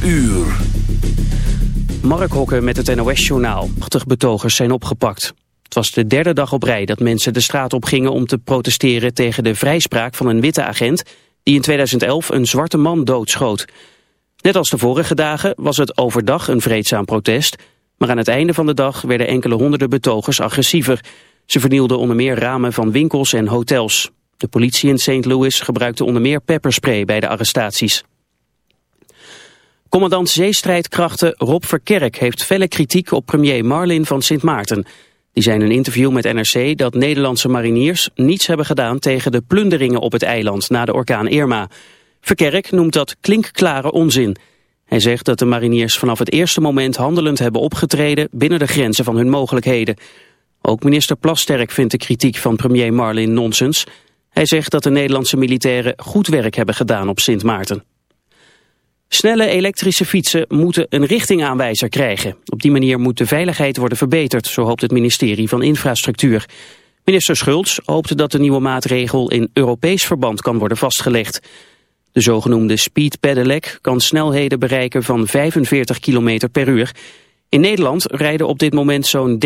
12 uur. Mark Hokker met het NOS-journaal. 80 betogers zijn opgepakt. Het was de derde dag op rij dat mensen de straat op gingen om te protesteren tegen de vrijspraak van een witte agent die in 2011 een zwarte man doodschoot. Net als de vorige dagen was het overdag een vreedzaam protest, maar aan het einde van de dag werden enkele honderden betogers agressiever. Ze vernielden onder meer ramen van winkels en hotels. De politie in St. Louis gebruikte onder meer pepperspray bij de arrestaties. Commandant zeestrijdkrachten Rob Verkerk heeft felle kritiek op premier Marlin van Sint Maarten. Die zei in een interview met NRC dat Nederlandse mariniers niets hebben gedaan tegen de plunderingen op het eiland na de orkaan Irma. Verkerk noemt dat klinkklare onzin. Hij zegt dat de mariniers vanaf het eerste moment handelend hebben opgetreden binnen de grenzen van hun mogelijkheden. Ook minister Plasterk vindt de kritiek van premier Marlin nonsens. Hij zegt dat de Nederlandse militairen goed werk hebben gedaan op Sint Maarten. Snelle elektrische fietsen moeten een richtingaanwijzer krijgen. Op die manier moet de veiligheid worden verbeterd, zo hoopt het ministerie van Infrastructuur. Minister Schultz hoopt dat de nieuwe maatregel in Europees verband kan worden vastgelegd. De zogenoemde speed pedelec kan snelheden bereiken van 45 km per uur. In Nederland rijden op dit moment zo'n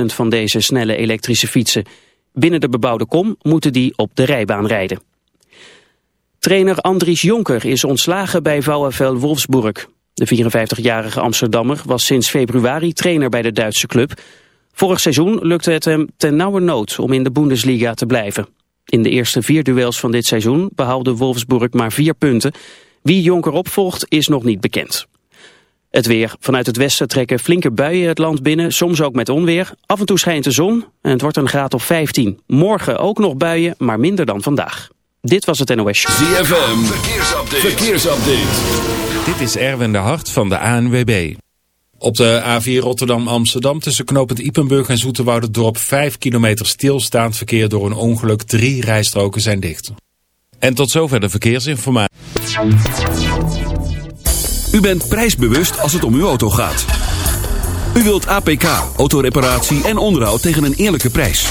13.000 van deze snelle elektrische fietsen. Binnen de bebouwde kom moeten die op de rijbaan rijden. Trainer Andries Jonker is ontslagen bij VfL Wolfsburg. De 54-jarige Amsterdammer was sinds februari trainer bij de Duitse club. Vorig seizoen lukte het hem ten nauwe nood om in de Bundesliga te blijven. In de eerste vier duels van dit seizoen behaalde Wolfsburg maar vier punten. Wie Jonker opvolgt is nog niet bekend. Het weer. Vanuit het westen trekken flinke buien het land binnen, soms ook met onweer. Af en toe schijnt de zon en het wordt een graad of 15. Morgen ook nog buien, maar minder dan vandaag. Dit was het NOS ZFM, verkeersupdate. verkeersupdate. Dit is Erwin de Hart van de ANWB. Op de A4 Rotterdam-Amsterdam tussen knooppunt Ipenburg en dorp 5 kilometer stilstaand verkeer door een ongeluk. Drie rijstroken zijn dicht. En tot zover de verkeersinformatie. U bent prijsbewust als het om uw auto gaat. U wilt APK, autoreparatie en onderhoud tegen een eerlijke prijs.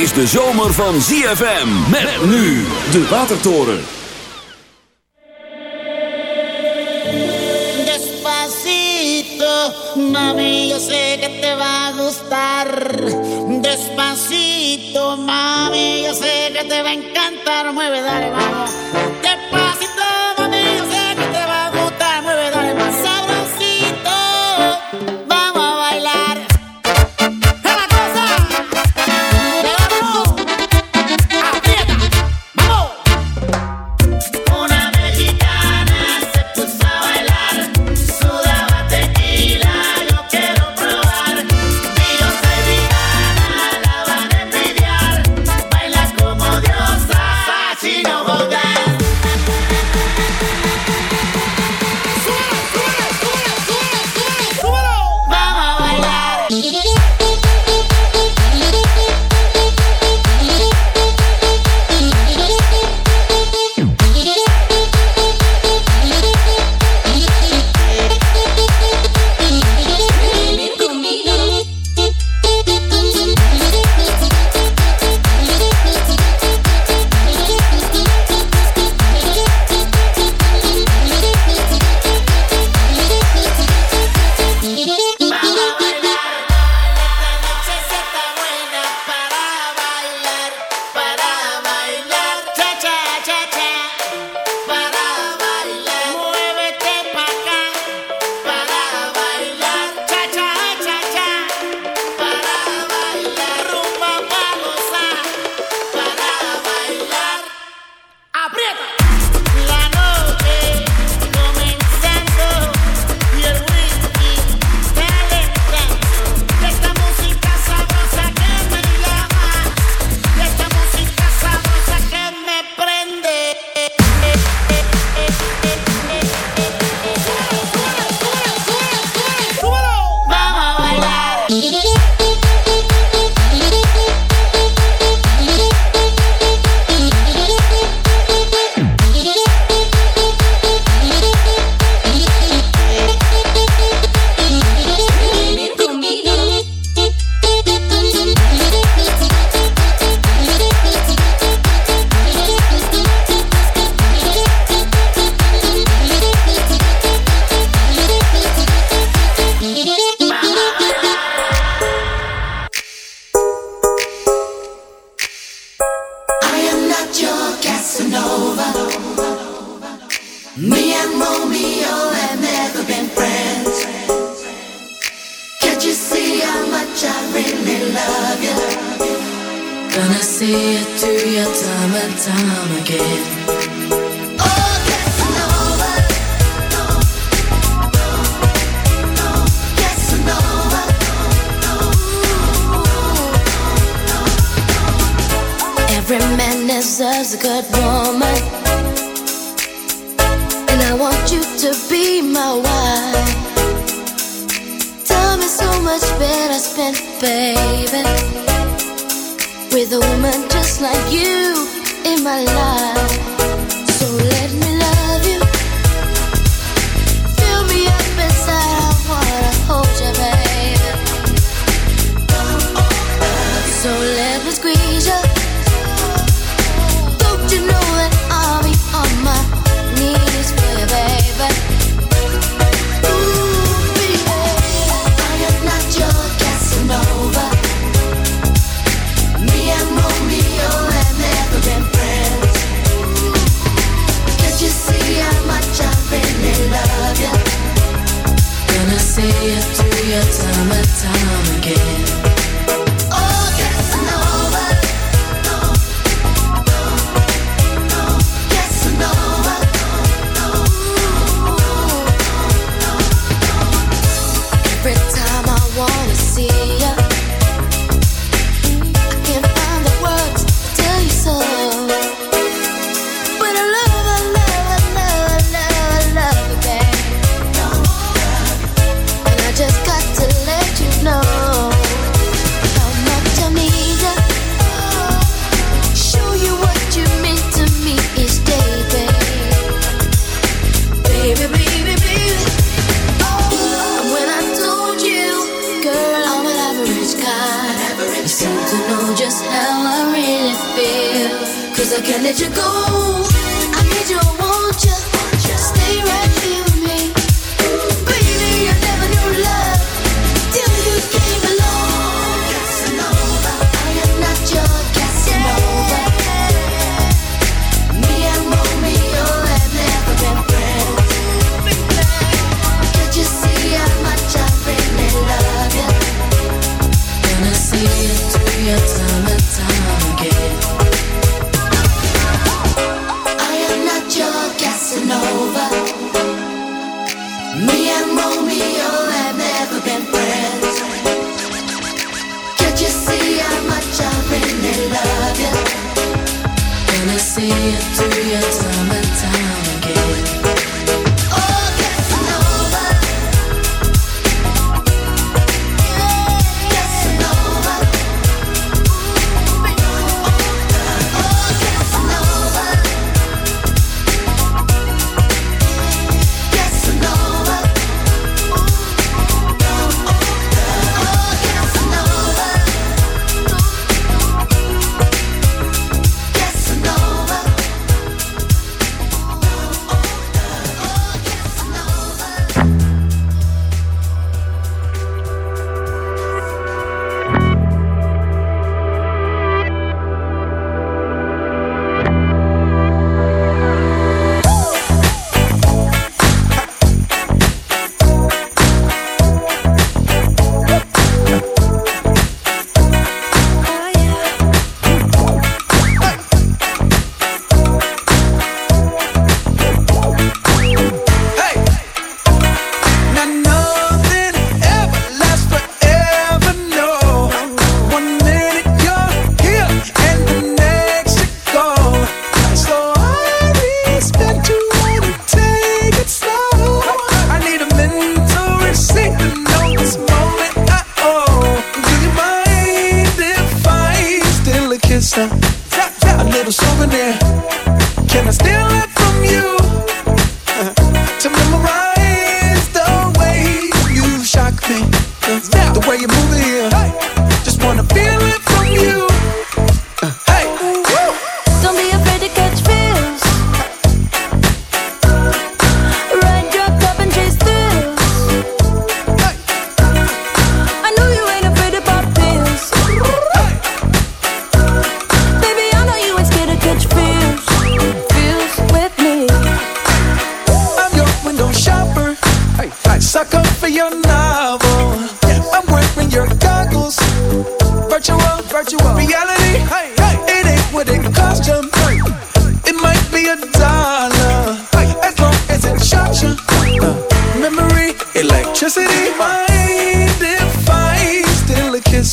Is de zomer van ZFM. Met nu de Watertoren. Despacito, mami, yo sé que te va a gustar. Despacito, mami, yo sé que te va a encantar. Mueve, dale, vamos. Despacito,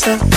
A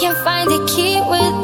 can't find a key with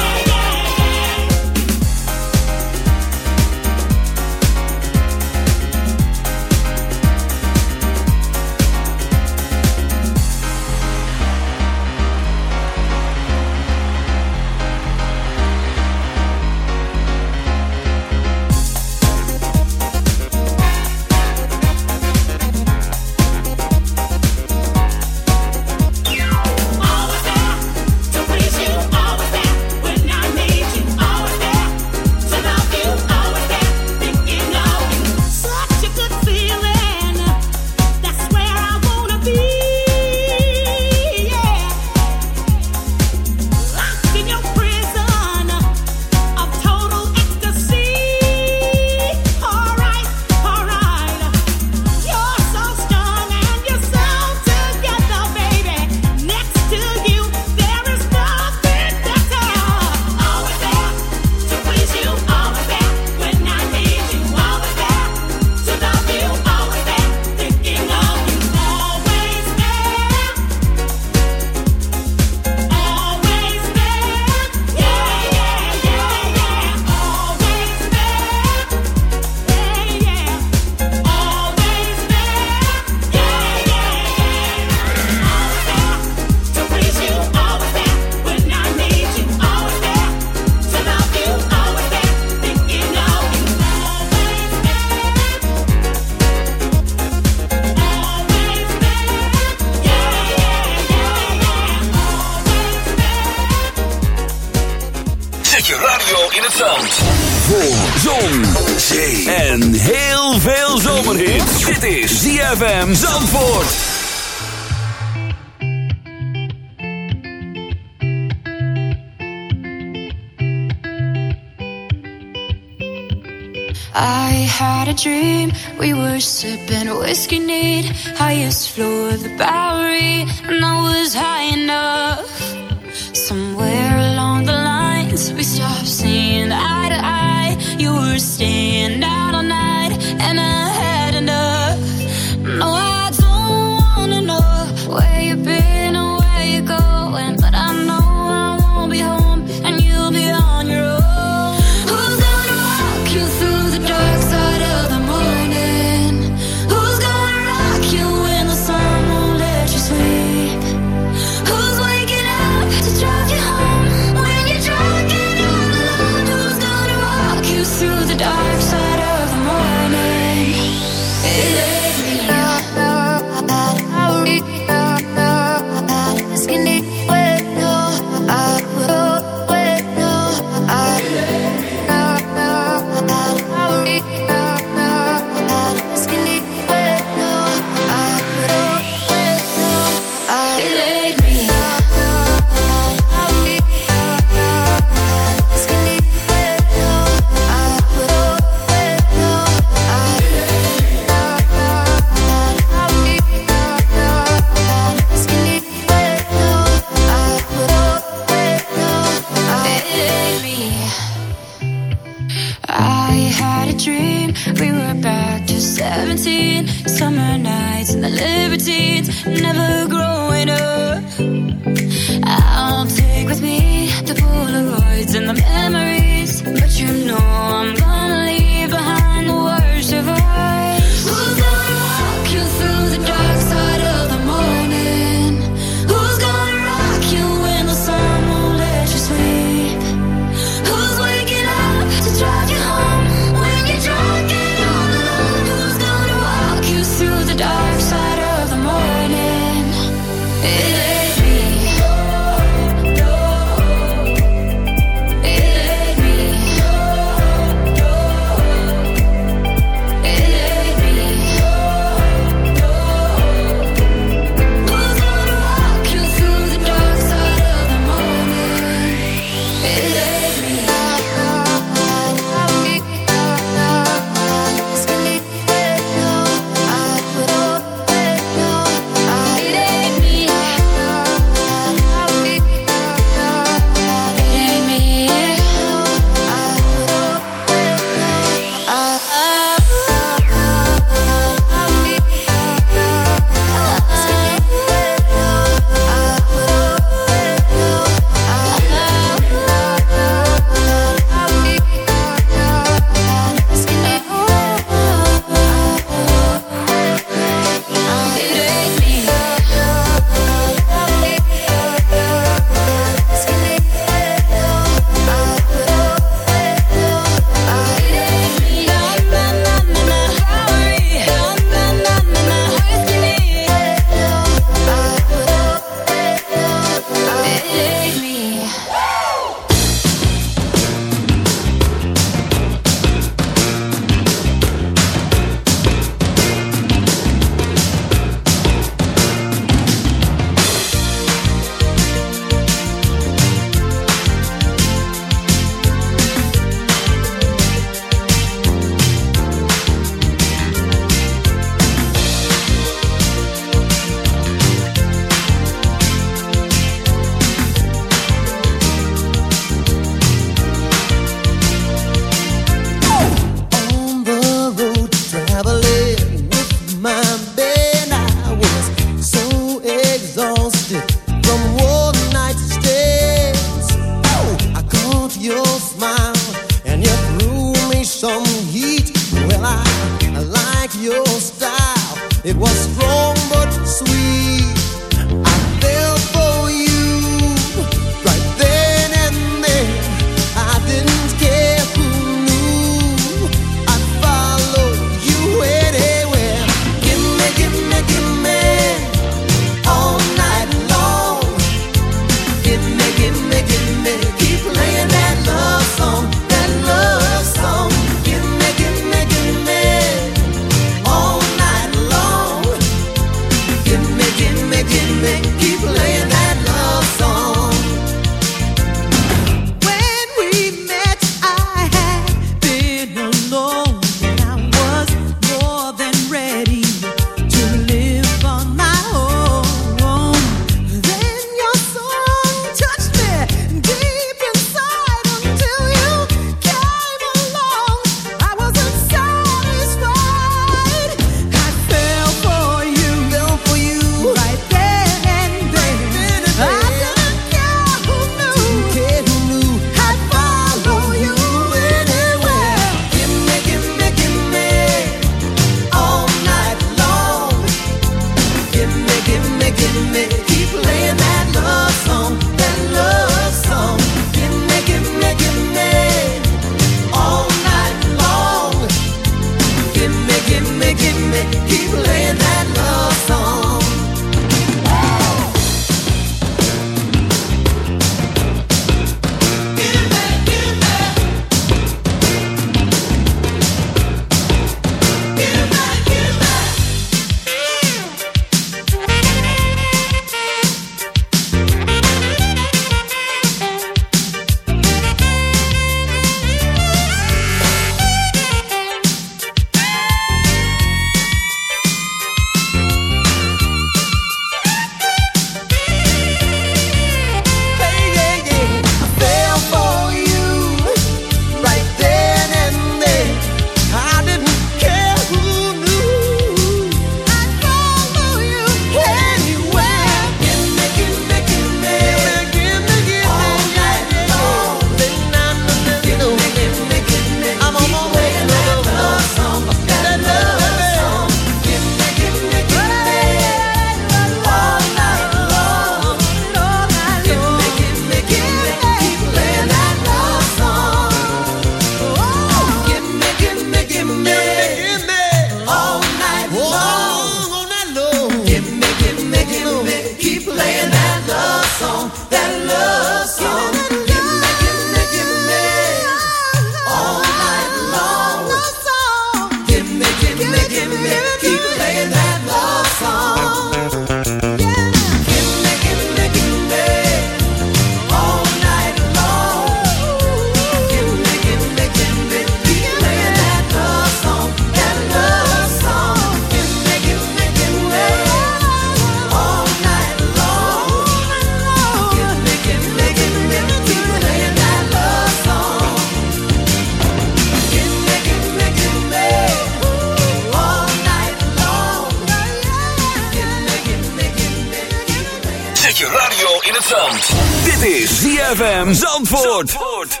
in het zand. Dit is ZFM Zandvoort. Zandvoort.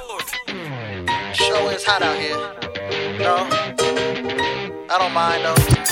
Show is hot out here. No, I don't mind though.